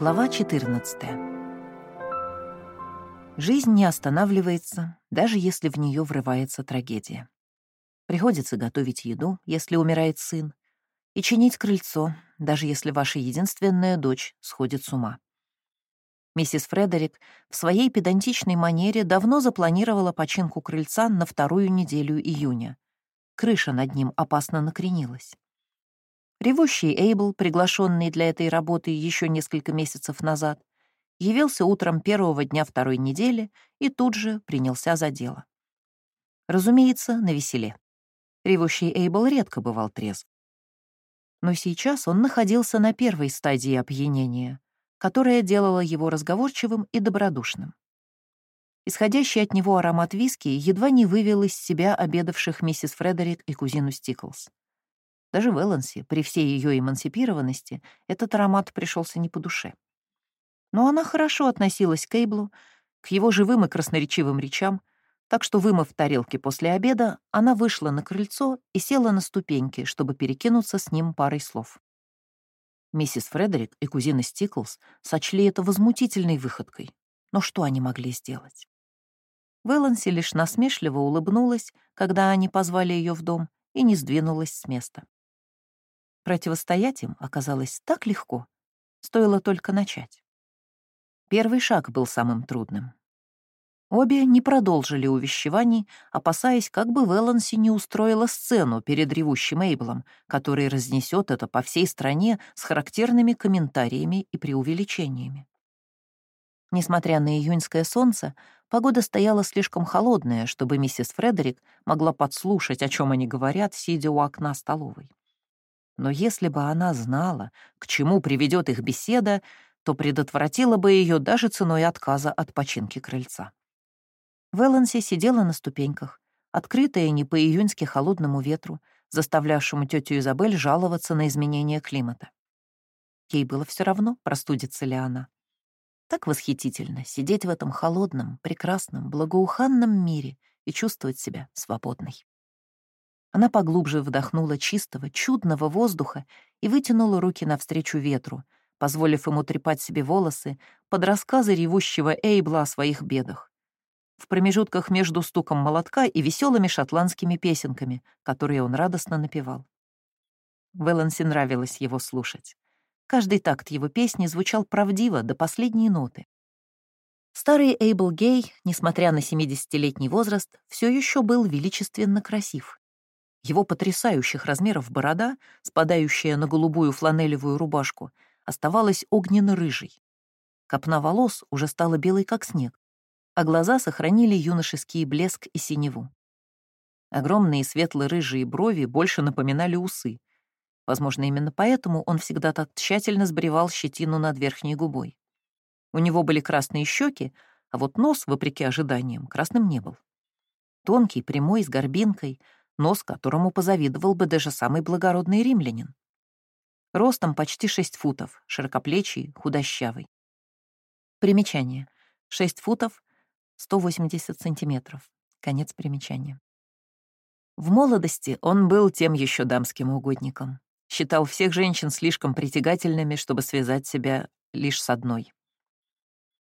Глава 14. Жизнь не останавливается, даже если в нее врывается трагедия. Приходится готовить еду, если умирает сын, и чинить крыльцо, даже если ваша единственная дочь сходит с ума. Миссис Фредерик в своей педантичной манере давно запланировала починку крыльца на вторую неделю июня. Крыша над ним опасно накренилась. Ревущий Эйбл, приглашенный для этой работы еще несколько месяцев назад, явился утром первого дня второй недели и тут же принялся за дело. Разумеется, на веселе. Ревущий Эйбл редко бывал трезв. Но сейчас он находился на первой стадии опьянения, которая делала его разговорчивым и добродушным. Исходящий от него аромат виски едва не вывел из себя обедавших миссис Фредерик и кузину Стиклс. Даже в Элленсе, при всей ее эмансипированности, этот аромат пришелся не по душе. Но она хорошо относилась к Эйблу, к его живым и красноречивым речам, так что, вымыв тарелки после обеда, она вышла на крыльцо и села на ступеньки, чтобы перекинуться с ним парой слов. Миссис Фредерик и кузина Стиклс сочли это возмутительной выходкой. Но что они могли сделать? Вэланси лишь насмешливо улыбнулась, когда они позвали ее в дом, и не сдвинулась с места. Противостоять им оказалось так легко, стоило только начать. Первый шаг был самым трудным. Обе не продолжили увещеваний, опасаясь, как бы Веланси не устроила сцену перед ревущим Эйблом, который разнесет это по всей стране с характерными комментариями и преувеличениями. Несмотря на июньское солнце, погода стояла слишком холодная, чтобы миссис Фредерик могла подслушать, о чем они говорят, сидя у окна столовой. Но если бы она знала, к чему приведет их беседа, то предотвратила бы ее даже ценой отказа от починки крыльца. Вэланси сидела на ступеньках, открытая не по-июньски холодному ветру, заставлявшему тетю Изабель жаловаться на изменение климата. Ей было все равно, простудится ли она. Так восхитительно сидеть в этом холодном, прекрасном, благоуханном мире и чувствовать себя свободной. Она поглубже вдохнула чистого, чудного воздуха и вытянула руки навстречу ветру, позволив ему трепать себе волосы под рассказы ревущего Эйбла о своих бедах. В промежутках между стуком молотка и веселыми шотландскими песенками, которые он радостно напевал. Вэланси нравилось его слушать. Каждый такт его песни звучал правдиво до последней ноты. Старый Эйбл Гей, несмотря на 70-летний возраст, все еще был величественно красив. Его потрясающих размеров борода, спадающая на голубую фланелевую рубашку, оставалась огненно-рыжей. Копна волос уже стала белой, как снег, а глаза сохранили юношеский блеск и синеву. Огромные светло-рыжие брови больше напоминали усы. Возможно, именно поэтому он всегда так тщательно сбривал щетину над верхней губой. У него были красные щеки, а вот нос, вопреки ожиданиям, красным не был. Тонкий, прямой, с горбинкой — нос которому позавидовал бы даже самый благородный римлянин. Ростом почти 6 футов, широкоплечий, худощавый. Примечание. 6 футов, 180 сантиметров. Конец примечания. В молодости он был тем еще дамским угодником. Считал всех женщин слишком притягательными, чтобы связать себя лишь с одной.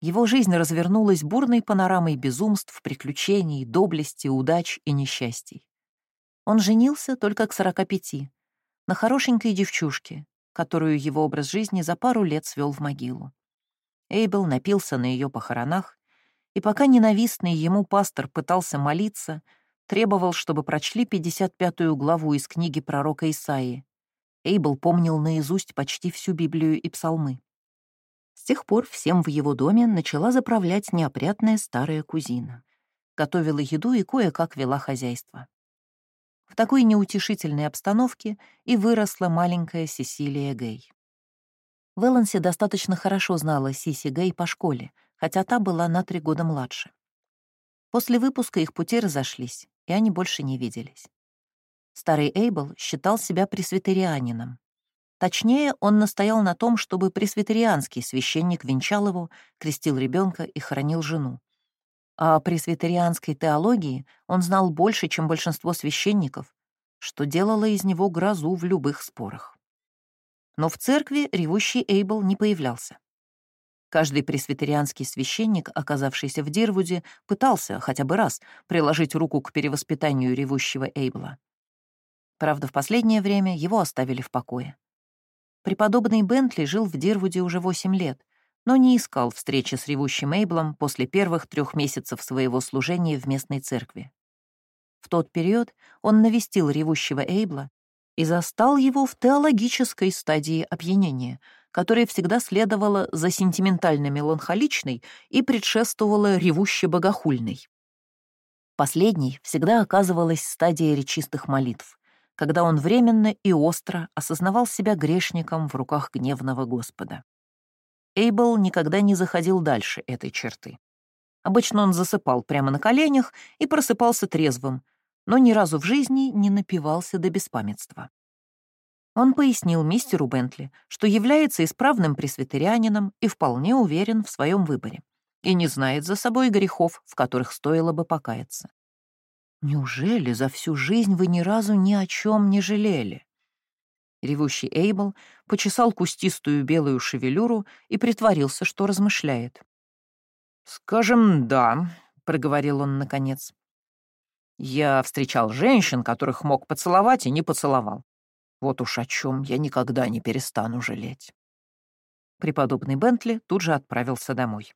Его жизнь развернулась бурной панорамой безумств, приключений, доблести, удач и несчастий. Он женился только к 45, на хорошенькой девчушке, которую его образ жизни за пару лет свел в могилу. Эйбел напился на ее похоронах, и пока ненавистный ему пастор пытался молиться, требовал, чтобы прочли 55-ю главу из книги пророка Исаии. Эйбел помнил наизусть почти всю Библию и псалмы. С тех пор всем в его доме начала заправлять неопрятная старая кузина. Готовила еду и кое-как вела хозяйство. В такой неутешительной обстановке и выросла маленькая Сесилия Гей. Вэланси достаточно хорошо знала Сиси Гей по школе, хотя та была на три года младше. После выпуска их пути разошлись, и они больше не виделись. Старый Эйбл считал себя пресвитерианином. Точнее, он настоял на том, чтобы пресвитерианский священник венчал его, крестил ребенка и хоронил жену. А о пресвитерианской теологии он знал больше, чем большинство священников, что делало из него грозу в любых спорах. Но в церкви ревущий Эйбл не появлялся. Каждый пресвитерианский священник, оказавшийся в Дирвуде, пытался хотя бы раз приложить руку к перевоспитанию ревущего Эйбла. Правда, в последнее время его оставили в покое. Преподобный Бентли жил в Дирвуде уже 8 лет, но не искал встречи с ревущим Эйблом после первых трех месяцев своего служения в местной церкви. В тот период он навестил ревущего Эйбла и застал его в теологической стадии опьянения, которая всегда следовала за сентиментально-меланхоличной и предшествовала ревуще-богохульной. Последней всегда оказывалась стадия речистых молитв, когда он временно и остро осознавал себя грешником в руках гневного Господа. Эйбл никогда не заходил дальше этой черты. Обычно он засыпал прямо на коленях и просыпался трезвым, но ни разу в жизни не напивался до беспамятства. Он пояснил мистеру Бентли, что является исправным пресвитерианином и вполне уверен в своем выборе, и не знает за собой грехов, в которых стоило бы покаяться. «Неужели за всю жизнь вы ни разу ни о чем не жалели?» Ревущий Эйбл почесал кустистую белую шевелюру и притворился, что размышляет. «Скажем, да», — проговорил он наконец. «Я встречал женщин, которых мог поцеловать и не поцеловал. Вот уж о чем я никогда не перестану жалеть». Преподобный Бентли тут же отправился домой.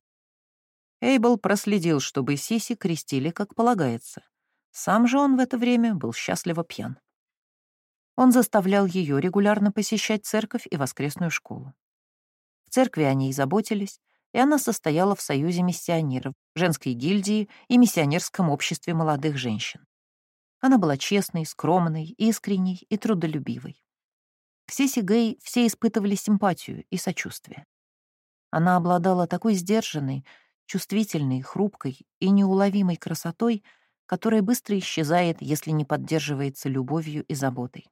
Эйбл проследил, чтобы Сиси крестили, как полагается. Сам же он в это время был счастливо пьян. Он заставлял ее регулярно посещать церковь и воскресную школу. В церкви о ней заботились, и она состояла в союзе миссионеров, женской гильдии и миссионерском обществе молодых женщин. Она была честной, скромной, искренней и трудолюбивой. К Сиси все испытывали симпатию и сочувствие. Она обладала такой сдержанной, чувствительной, хрупкой и неуловимой красотой, которая быстро исчезает, если не поддерживается любовью и заботой.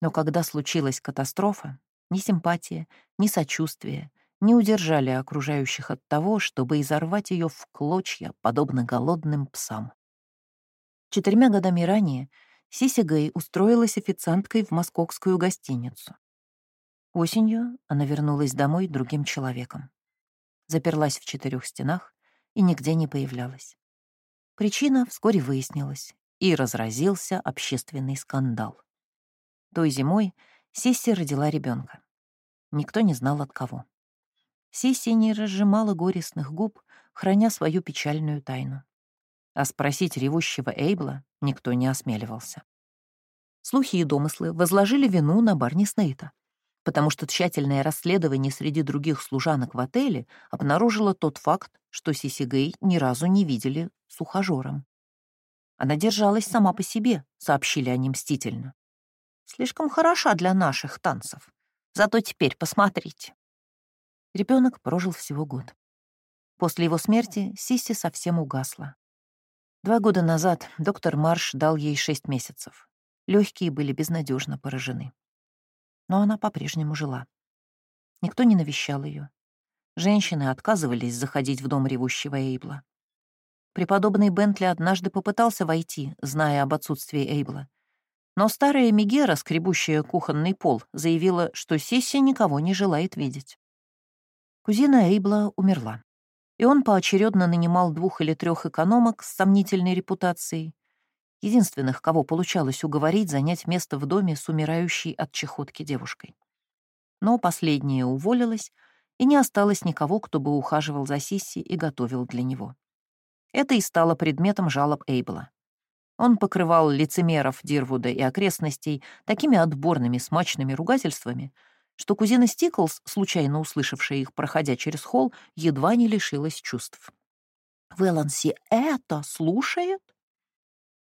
Но когда случилась катастрофа, ни симпатия, ни сочувствие не удержали окружающих от того, чтобы изорвать ее в клочья, подобно голодным псам. Четырьмя годами ранее Сиси Гэй устроилась официанткой в московскую гостиницу. Осенью она вернулась домой другим человеком. Заперлась в четырех стенах и нигде не появлялась. Причина вскоре выяснилась, и разразился общественный скандал. Той зимой Сисси родила ребенка. Никто не знал от кого. Сисси не разжимала горестных губ, храня свою печальную тайну. А спросить ревущего Эйбла никто не осмеливался. Слухи и домыслы возложили вину на Барни Снейта, потому что тщательное расследование среди других служанок в отеле обнаружило тот факт, что Сиси Гей ни разу не видели с ухажером. Она держалась сама по себе, сообщили они мстительно. Слишком хороша для наших танцев. Зато теперь посмотрите. Ребенок прожил всего год. После его смерти Сисси совсем угасла. Два года назад доктор Марш дал ей шесть месяцев. Легкие были безнадежно поражены. Но она по-прежнему жила. Никто не навещал ее. Женщины отказывались заходить в дом ревущего Эйбла. Преподобный Бентли однажды попытался войти, зная об отсутствии Эйбла, но старая Мегера, скребущая кухонный пол, заявила, что Сисси никого не желает видеть. Кузина Эйбла умерла, и он поочередно нанимал двух или трех экономок с сомнительной репутацией, единственных, кого получалось уговорить занять место в доме с умирающей от чехотки девушкой. Но последняя уволилась, и не осталось никого, кто бы ухаживал за Сисси и готовил для него. Это и стало предметом жалоб Эйбла. Он покрывал лицемеров Дирвуда и окрестностей такими отборными смачными ругательствами, что кузина Стиклс, случайно услышавшая их, проходя через холл, едва не лишилась чувств. «Веланси это слушает?»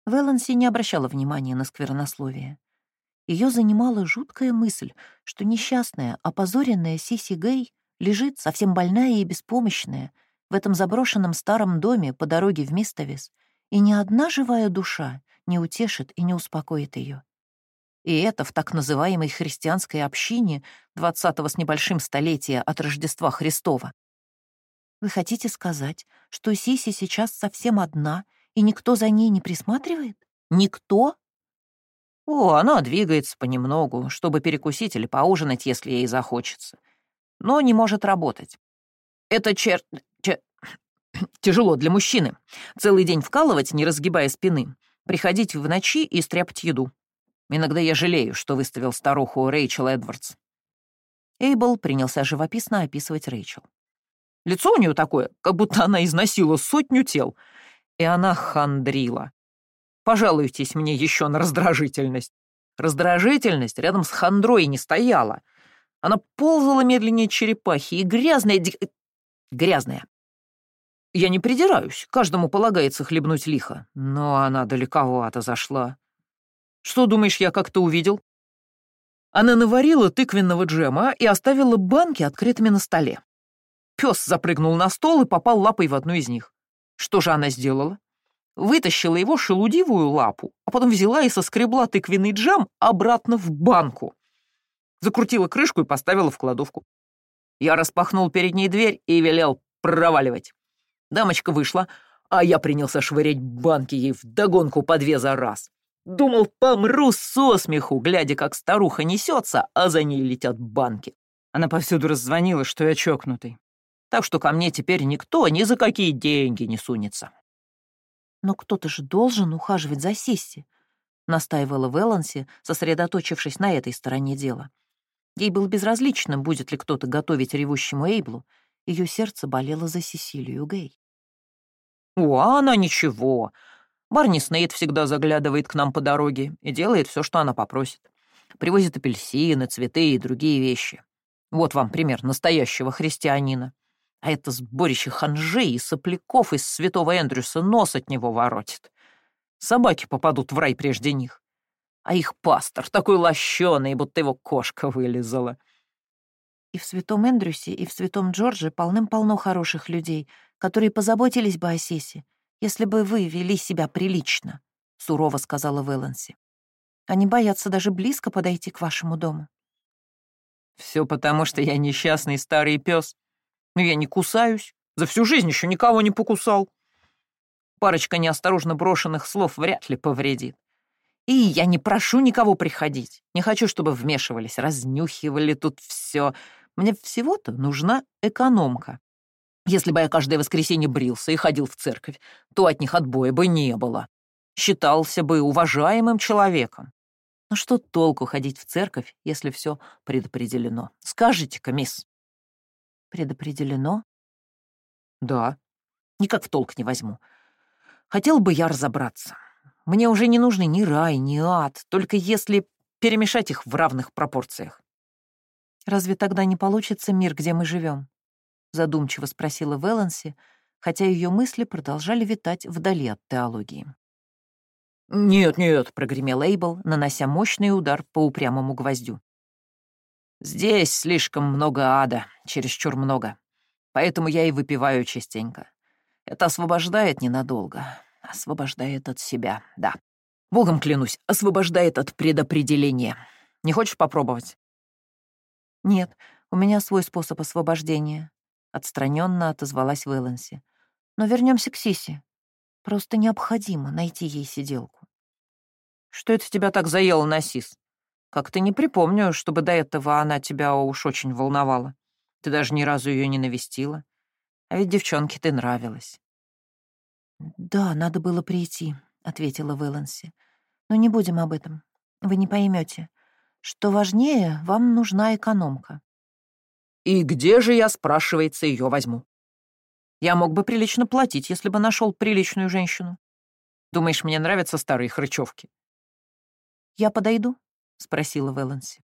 Веланси не обращала внимания на сквернословие. Ее занимала жуткая мысль, что несчастная, опозоренная Сиси Гей лежит, совсем больная и беспомощная, в этом заброшенном старом доме по дороге в Мистовис, и ни одна живая душа не утешит и не успокоит ее. И это в так называемой христианской общине двадцатого с небольшим столетия от Рождества Христова. Вы хотите сказать, что Сиси сейчас совсем одна, и никто за ней не присматривает? Никто? О, она двигается понемногу, чтобы перекусить или поужинать, если ей захочется. Но не может работать. Это черт... Тяжело для мужчины. Целый день вкалывать, не разгибая спины. Приходить в ночи и стряпать еду. Иногда я жалею, что выставил старуху Рэйчел Эдвардс. Эйбл принялся живописно описывать Рэйчел. Лицо у нее такое, как будто она износила сотню тел. И она хандрила. Пожалуйтесь мне еще на раздражительность. Раздражительность рядом с хандрой не стояла. Она ползала медленнее черепахи и грязная... Грязная. Я не придираюсь, каждому полагается хлебнуть лихо, но она далековато зашла. Что думаешь, я как-то увидел? Она наварила тыквенного джема и оставила банки открытыми на столе. Пес запрыгнул на стол и попал лапой в одну из них. Что же она сделала? Вытащила его шелудивую лапу, а потом взяла и соскребла тыквенный джем обратно в банку. Закрутила крышку и поставила в кладовку. Я распахнул перед ней дверь и велел проваливать. Дамочка вышла, а я принялся швырять банки ей вдогонку по две за раз. Думал, помру со смеху, глядя, как старуха несется, а за ней летят банки. Она повсюду раззвонила, что я чокнутый так что ко мне теперь никто ни за какие деньги не сунется. «Но кто-то же должен ухаживать за Сисси», — настаивала Веланси, сосредоточившись на этой стороне дела. Ей было безразлично, будет ли кто-то готовить ревущему Эйблу. Ее сердце болело за Сесилию Гей. «О, она ничего. Барни Снейд всегда заглядывает к нам по дороге и делает все, что она попросит. Привозит апельсины, цветы и другие вещи. Вот вам пример настоящего христианина. А это сборище ханжей и сопляков из святого Эндрюса нос от него воротит. Собаки попадут в рай прежде них. А их пастор такой лощеный, будто его кошка вылезала. И в святом Эндрюсе, и в святом Джордже полным-полно хороших людей, которые позаботились бы о Сесе, если бы вы вели себя прилично, — сурово сказала Вэланси. Они боятся даже близко подойти к вашему дому. Все потому, что я несчастный старый пес, но я не кусаюсь. За всю жизнь еще никого не покусал. Парочка неосторожно брошенных слов вряд ли повредит. И я не прошу никого приходить. Не хочу, чтобы вмешивались, разнюхивали тут все. Мне всего-то нужна экономка. Если бы я каждое воскресенье брился и ходил в церковь, то от них отбоя бы не было. Считался бы уважаемым человеком. Но что толку ходить в церковь, если все предопределено? Скажите-ка, мисс. Предопределено? Да. Никак в толк не возьму. Хотел бы я разобраться. Мне уже не нужны ни рай, ни ад, только если перемешать их в равных пропорциях. Разве тогда не получится мир, где мы живем? Задумчиво спросила Веланси, хотя ее мысли продолжали витать вдали от теологии. «Нет, нет», — прогремел Эйбл, нанося мощный удар по упрямому гвоздю. Здесь слишком много ада, чересчур много. Поэтому я и выпиваю частенько. Это освобождает ненадолго. Освобождает от себя, да. Богом клянусь, освобождает от предопределения. Не хочешь попробовать? Нет, у меня свой способ освобождения. Отстраненно отозвалась Вэланси. Но вернемся к Сиси. Просто необходимо найти ей сиделку. Что это тебя так заело на Сис? Как-то не припомню, чтобы до этого она тебя уж очень волновала. Ты даже ни разу ее не навестила. А ведь девчонке ты нравилась. «Да, надо было прийти», — ответила Вэланси. «Но не будем об этом. Вы не поймете. Что важнее, вам нужна экономка». «И где же я, спрашивается, ее возьму? Я мог бы прилично платить, если бы нашел приличную женщину. Думаешь, мне нравятся старые хрычевки?» «Я подойду?» — спросила Вэланси.